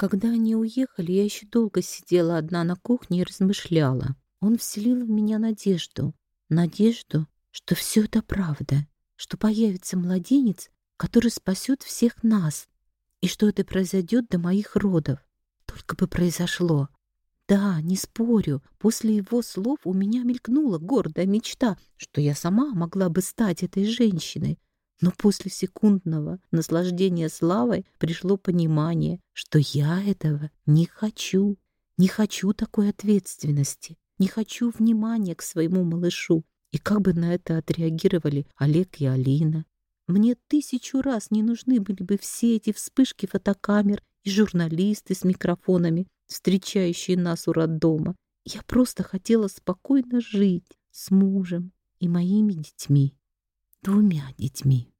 Когда они уехали, я еще долго сидела одна на кухне и размышляла. Он вселил в меня надежду. Надежду, что все это правда, что появится младенец, который спасет всех нас, и что это произойдет до моих родов. Только бы произошло. Да, не спорю, после его слов у меня мелькнула гордая мечта, что я сама могла бы стать этой женщиной. Но после секундного наслаждения славой пришло понимание, что я этого не хочу. Не хочу такой ответственности, не хочу внимания к своему малышу. И как бы на это отреагировали Олег и Алина? Мне тысячу раз не нужны были бы все эти вспышки фотокамер и журналисты с микрофонами, встречающие нас у роддома. Я просто хотела спокойно жить с мужем и моими детьми, двумя детьми.